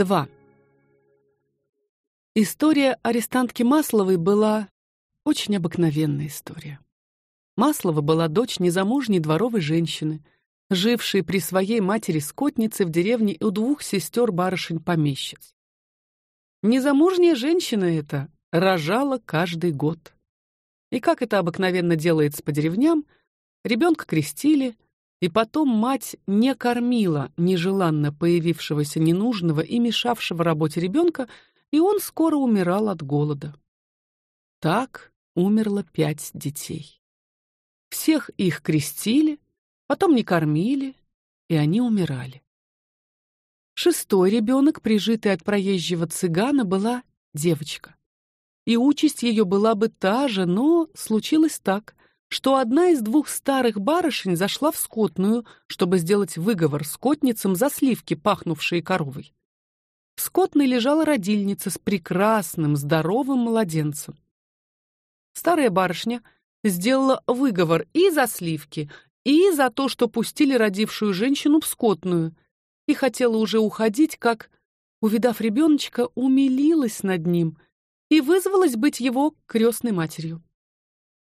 2. История арестантки Масловой была очень обыкновенная история. Маслова была дочь незамужней дворовой женщины, жившей при своей матери-скотнице в деревне у двух сестер барышень-помещиц. Незамужняя женщина эта рожала каждый год. И как это обыкновенно делается по деревням, ребенка крестили, и потом мать не кормила нежеланно появившегося ненужного и мешавшего работе ребенка, и он скоро умирал от голода. Так умерло пять детей. Всех их крестили, потом не кормили, и они умирали. Шестой ребенок, прижитый от проезжего цыгана, была девочка. И участь ее была бы та же, но случилось так, что одна из двух старых барышень зашла в скотную, чтобы сделать выговор скотницам за сливки, пахнувшие коровой. В скотной лежала родильница с прекрасным, здоровым младенцем. Старая барышня сделала выговор и за сливки, и за то, что пустили родившую женщину в скотную, и хотела уже уходить, как, увидав ребеночка, умилилась над ним и вызвалась быть его крестной матерью.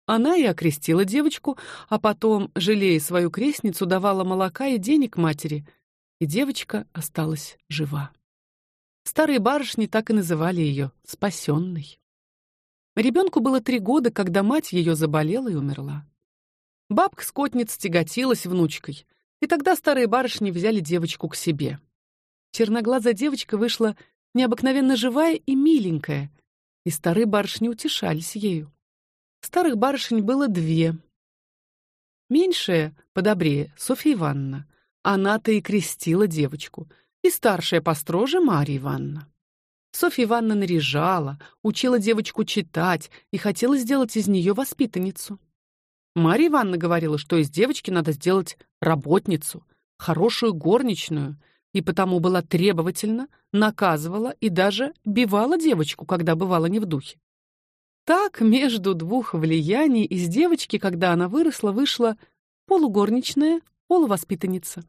Она и окрестила девочку, а потом, жалея свою крестницу, давала молока и денег матери, и девочка осталась жива. Старые барышни так и называли ее спасенной. Ребенку было три года, когда мать ее заболела и умерла. Бабка скотниц тяготилась внучкой, и тогда старые барышни взяли девочку к себе. Черноглазая девочка вышла необыкновенно живая и миленькая, и старые барышни утешались ею. Старых барышень было две. Меньшая, подобрее, Софья Ивановна. Она-то и крестила девочку. И старшая построже Марья Ивановна. Софья Ивановна наряжала, учила девочку читать и хотела сделать из нее воспитанницу. Марья Ивановна говорила, что из девочки надо сделать работницу, хорошую горничную, и потому была требовательна, наказывала и даже бивала девочку, когда бывала не в духе. Так между двух влияний из девочки, когда она выросла, вышла полугорничная, полувоспитанница.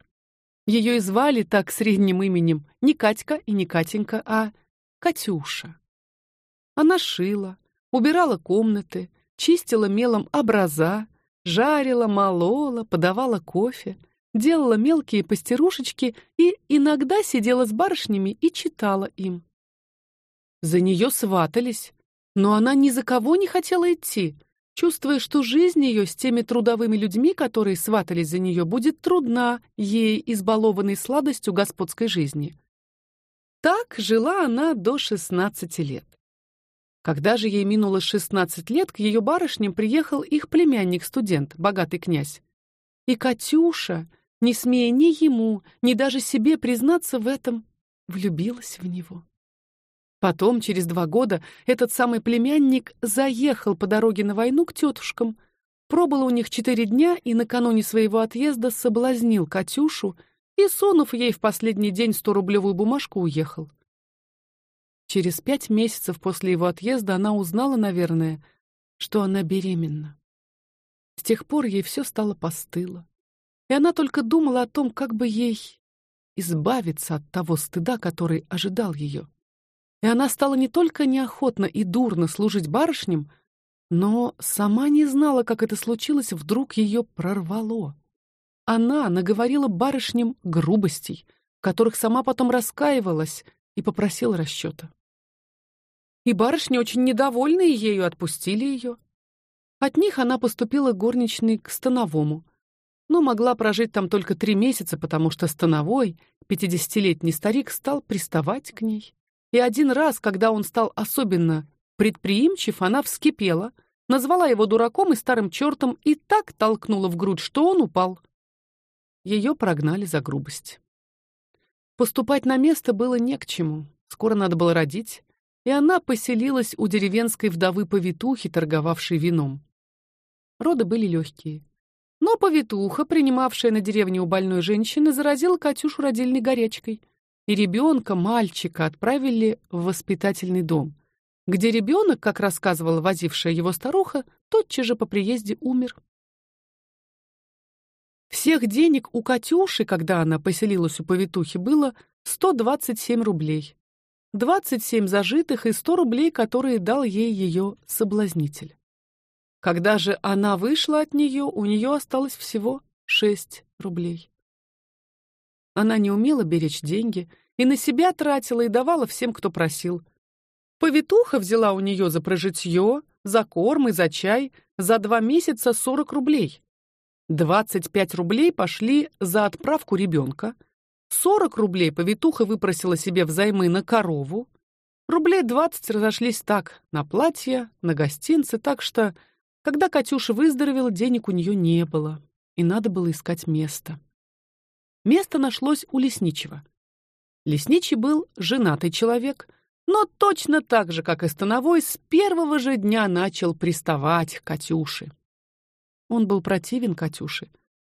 Ее и звали так средним именем не Катька и не Катенька, а Катюша. Она шила, убирала комнаты, чистила мелом образа, жарила, молола, подавала кофе, делала мелкие пастерушечки и иногда сидела с барышнями и читала им. За нее сватались, но она ни за кого не хотела идти, чувствуя, что жизнь ее с теми трудовыми людьми, которые сватались за нее, будет трудна ей, избалованной сладостью господской жизни. Так жила она до 16 лет. Когда же ей минуло 16 лет, к ее барышням приехал их племянник-студент, богатый князь. И Катюша, не смея ни ему, ни даже себе признаться в этом, влюбилась в него. Потом, через два года, этот самый племянник заехал по дороге на войну к тетушкам, пробыл у них четыре дня и накануне своего отъезда соблазнил Катюшу и, сунув ей в последний день сто-рублевую бумажку, уехал. Через пять месяцев после его отъезда она узнала, наверное, что она беременна. С тех пор ей все стало постыло, и она только думала о том, как бы ей избавиться от того стыда, который ожидал ее. И она стала не только неохотно и дурно служить барышням, но сама не знала, как это случилось, вдруг ее прорвало. Она наговорила барышням грубостей, которых сама потом раскаивалась и попросила расчета. И барышни, очень недовольные ею, отпустили ее. От них она поступила горничной к становому, но могла прожить там только три месяца, потому что становой, пятидесятилетний старик, стал приставать к ней. И один раз, когда он стал особенно предприимчив, она вскипела, назвала его дураком и старым чертом и так толкнула в грудь, что он упал. Ее прогнали за грубость. Поступать на место было не к чему. Скоро надо было родить, и она поселилась у деревенской вдовы повитухи, торговавшей вином. Роды были легкие. Но повитуха, принимавшая на деревне у больной женщины, заразила Катюшу родильной горячкой — и ребенка, мальчика, отправили в воспитательный дом, где ребенок, как рассказывала возившая его старуха, тотчас же по приезде умер. Всех денег у Катюши, когда она поселилась у повитухи, было 127 рублей. 27 зажитых и 100 рублей, которые дал ей ее соблазнитель. Когда же она вышла от нее, у нее осталось всего 6 рублей. Она не умела беречь деньги и на себя тратила и давала всем, кто просил. Повитуха взяла у нее за прожитье, за корм и за чай за два месяца 40 рублей. 25 рублей пошли за отправку ребенка, 40 рублей повитуха выпросила себе взаймы на корову, рублей 20 разошлись так на платье, на гостинцы, так что, когда Катюша выздоровела, денег у нее не было, и надо было искать место. Место нашлось у лесничего. Лесничий был женатый человек, но точно так же, как и Становой, с первого же дня начал приставать к Катюше. Он был противен Катюше,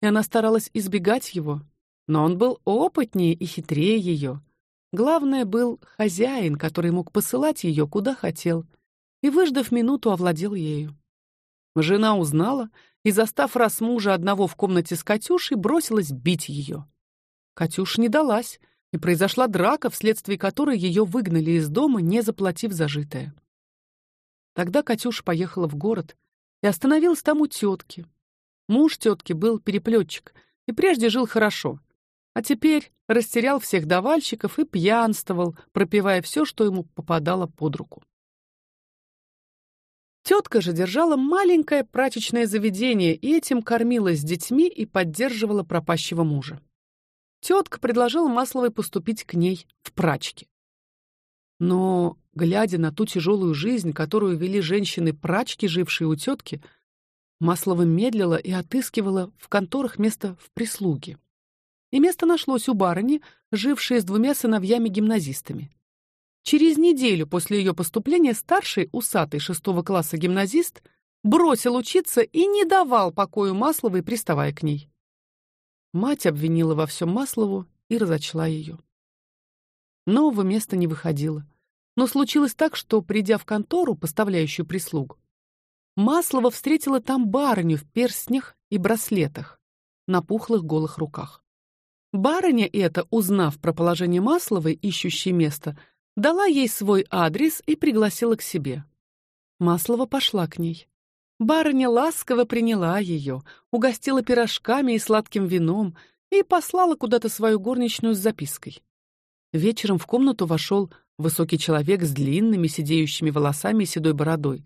и она старалась избегать его, но он был опытнее и хитрее ее. Главное был хозяин, который мог посылать ее куда хотел, и выждав минуту, овладел ею. Жена узнала и, застав раз мужа одного в комнате с Катюшей, бросилась бить ее. Катюша не далась, и произошла драка, вследствие которой ее выгнали из дома, не заплатив зажитое. Тогда Катюша поехала в город и остановилась там у тетки. Муж тетки был переплетчик и прежде жил хорошо, а теперь растерял всех давальщиков и пьянствовал, пропивая все, что ему попадало под руку. Тетка же держала маленькое прачечное заведение и этим кормилась с детьми и поддерживала пропащего мужа. Тетка предложила Масловой поступить к ней в прачки. Но Глядя на ту тяжелую жизнь, которую вели женщины-прачки, жившие у тетки, Маслова медлила и отыскивала в конторах место в прислуге. И место нашлось у барыни, жившей с двумя сыновьями-гимназистами. Через неделю после ее поступления старший, усатый шестого класса гимназист бросил учиться и не давал покою Масловой, приставая к ней. Мать обвинила во всем Маслову и разочла ее. Нового места не выходило. Но случилось так, что, придя в контору, поставляющую прислугу, Маслова встретила там барыню в перстнях и браслетах, на пухлых голых руках. Барыня эта, узнав про положение Масловой, ищущей место, дала ей свой адрес и пригласила к себе. Маслова пошла к ней. Барыня ласково приняла ее, угостила пирожками и сладким вином и послала куда-то свою горничную с запиской. Вечером в комнату вошел Высокий человек с длинными сидеющими волосами и седой бородой.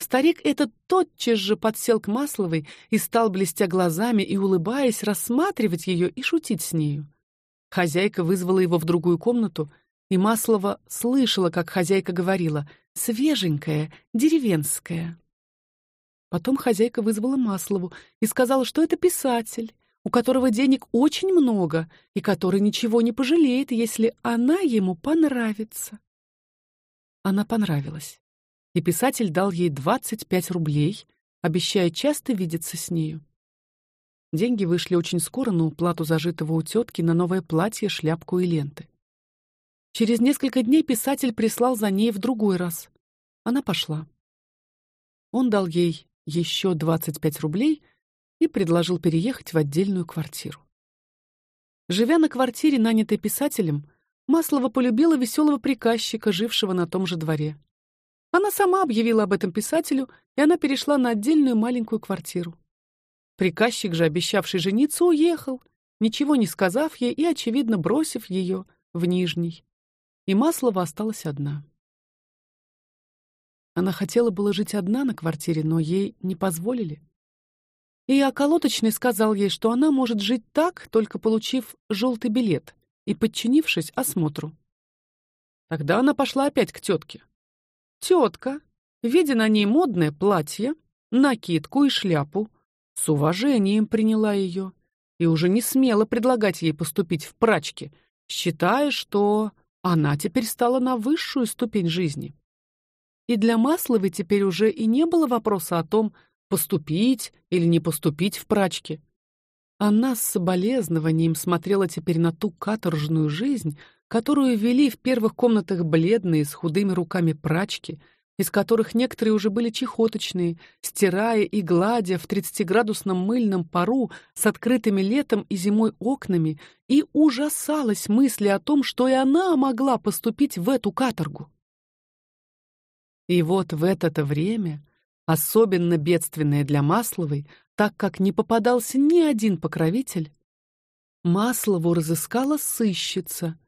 Старик этот тотчас же подсел к Масловой и стал блестя глазами и улыбаясь рассматривать ее и шутить с нею. Хозяйка вызвала его в другую комнату, и Маслова слышала, как хозяйка говорила: "Свеженькая, деревенская". Потом хозяйка вызвала Маслову и сказала, что это писатель, у которого денег очень много и который ничего не пожалеет, если она ему понравится. Она понравилась, и писатель дал ей 25 рублей, обещая часто видеться с нею. Деньги вышли очень скоро на уплату зажитого у тетки на новое платье, шляпку и ленты. Через несколько дней писатель прислал за ней в другой раз. Она пошла. Он дал ей еще 25 рублей и предложил переехать в отдельную квартиру. Живя на квартире, нанятой писателем, Маслова полюбила веселого приказчика, жившего на том же дворе. Она сама объявила об этом писателю, и она перешла на отдельную маленькую квартиру. Приказчик же, обещавший жениться, уехал, ничего не сказав ей и очевидно бросив ее в Нижний. И Маслова осталась одна. Она хотела было жить одна на квартире, но ей не позволили. И околоточный сказал ей, что она может жить так, только получив желтый билет и подчинившись осмотру. Тогда она пошла опять к тетке. Тетка, видя на ней модное платье, накидку и шляпу, с уважением приняла ее и уже не смела предлагать ей поступить в прачки, считая, что она теперь стала на высшую ступень жизни. И для Масловой теперь уже и не было вопроса о том, поступить или не поступить в прачки. Она с соболезнованием смотрела теперь на ту каторжную жизнь, которую вели в первых комнатах бледные с худыми руками прачки, из которых некоторые уже были чехоточные, стирая и гладя в тридцатиградусном мыльном пару с открытыми летом и зимой окнами, и ужасалась мысли о том, что и она могла поступить в эту каторгу. И вот в это-то время, особенно бедственное для Масловой, так как не попадался ни один покровитель, Маслову разыскала сыщица,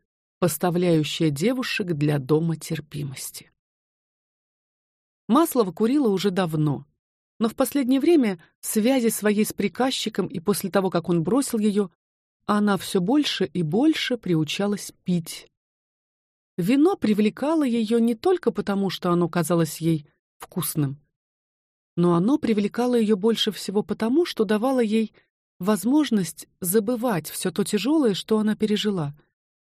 поставляющая девушек для дома терпимости. Маслова курила уже давно, но в последнее время связи своей с приказчиком и после того, как он бросил ее, она все больше и больше приучалась пить. Вино привлекало ее не только потому, что оно казалось ей вкусным, но оно привлекало ее больше всего потому, что давало ей возможность забывать все то тяжелое, что она пережила,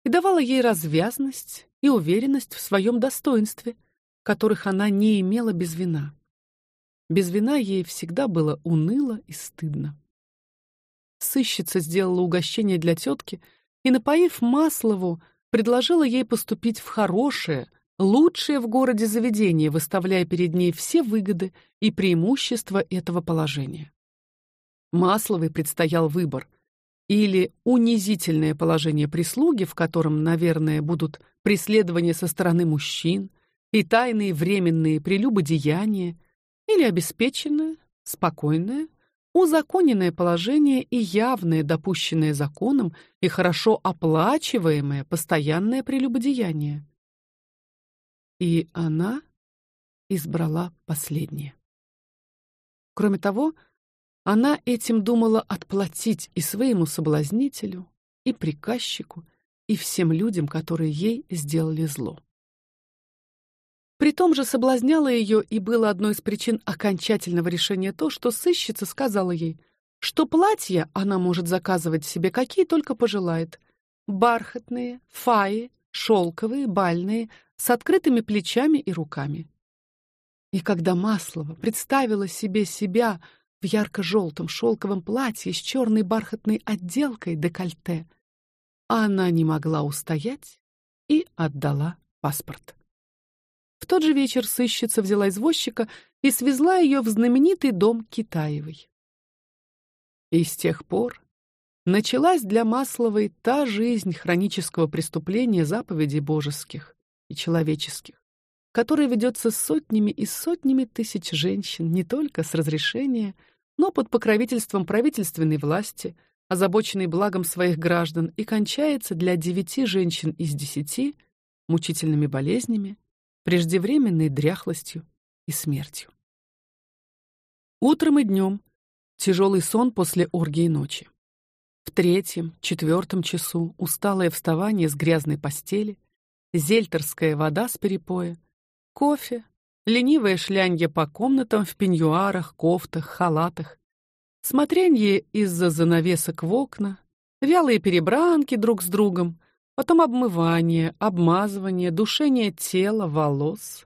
и давало ей развязность и уверенность в своем достоинстве, которых она не имела без вина. Без вина ей всегда было уныло и стыдно. Сыщица сделала угощение для тетки и, напоив Маслову, предложила ей поступить в хорошее, лучшее в городе заведение, выставляя перед ней все выгоды и преимущества этого положения. Масловой предстоял выбор: или унизительное положение прислуги, в котором, наверное, будут преследования со стороны мужчин, и тайные временные прелюбодеяния, или обеспеченное, спокойное, узаконенное положение и явное, допущенное законом и хорошо оплачиваемое постоянное прелюбодеяние. И она избрала последнее. Кроме того, она этим думала отплатить и своему соблазнителю, и приказчику, и всем людям, которые ей сделали зло. При том же соблазняло ее и было одной из причин окончательного решения то, что сыщица сказала ей, что платья она может заказывать себе какие только пожелает: бархатные, фаи, шелковые, бальные, с открытыми плечами и руками. И когда Маслова представила себе себя в ярко-желтом шелковом платье с черной бархатной отделкой декольте, она не могла устоять и отдала паспорт. В тот же вечер сыщица взяла извозчика и свезла ее в знаменитый дом Китаевой. И с тех пор началась для Масловой та жизнь хронического преступления заповедей божеских и человеческих, которая ведется сотнями и сотнями тысяч женщин не только с разрешения, но под покровительством правительственной власти, озабоченной благом своих граждан, и кончается для девяти женщин из десяти мучительными болезнями, преждевременной дряхлостью и смертью. Утром и днем тяжелый сон после оргии ночи. В третьем, четвертом часу усталое вставание с грязной постели, зельтерская вода с перепоя, кофе, ленивое шлянье по комнатам в пеньюарах, кофтах, халатах, смотренье из-за занавесок в окна, вялые перебранки друг с другом, Потом обмывание, обмазывание, душение тела, волос,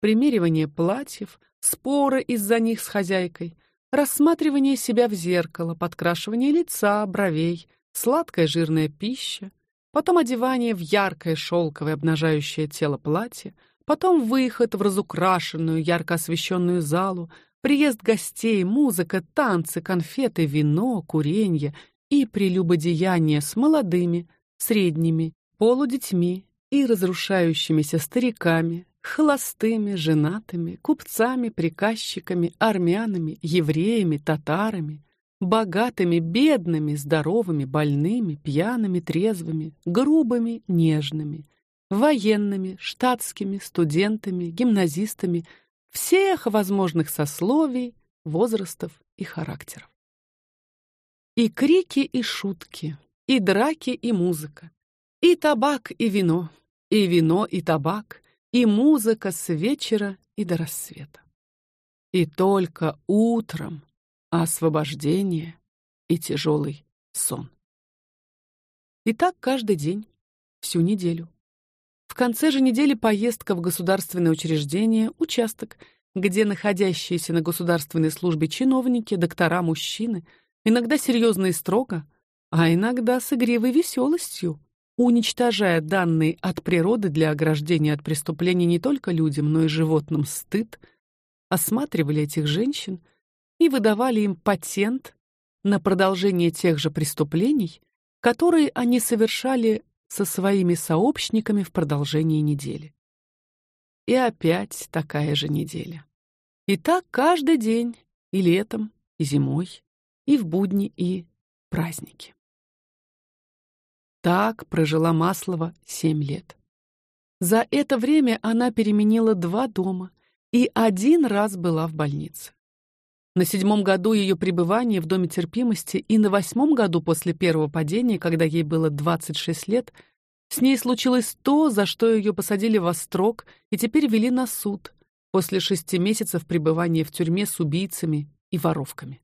примеривание платьев, споры из-за них с хозяйкой, рассматривание себя в зеркало, подкрашивание лица, бровей, сладкая жирная пища, потом одевание в яркое шелковое обнажающее тело платье, потом выход в разукрашенную, ярко освещенную залу, приезд гостей, музыка, танцы, конфеты, вино, куренье и прелюбодеяние с молодыми, средними, полудетьми и разрушающимися стариками, холостыми, женатыми, купцами, приказчиками, армянами, евреями, татарами, богатыми, бедными, здоровыми, больными, пьяными, трезвыми, грубыми, нежными, военными, штатскими, студентами, гимназистами всех возможных сословий, возрастов и характеров. И крики, и шутки, и драки, и музыка, и табак, и вино, и вино, и табак, и музыка с вечера и до рассвета. И только утром освобождение и тяжелый сон. И так каждый день, всю неделю. В конце же недели поездка в государственное учреждение, участок, где находящиеся на государственной службе чиновники, доктора, мужчины, иногда серьезно и строго, а иногда с игривой веселостью, уничтожая данные от природы для ограждения от преступлений не только людям, но и животным стыд, осматривали этих женщин и выдавали им патент на продолжение тех же преступлений, которые они совершали со своими сообщниками в продолжении недели. И опять такая же неделя. И так каждый день, и летом, и зимой, и в будни, и праздники. Так прожила Маслова семь лет. За это время она переменила два дома и один раз была в больнице. На седьмом году ее пребывания в доме терпимости и на восьмом году после первого падения, когда ей было 26 лет, с ней случилось то, за что ее посадили в острог и теперь вели на суд после шести месяцев пребывания в тюрьме с убийцами и воровками.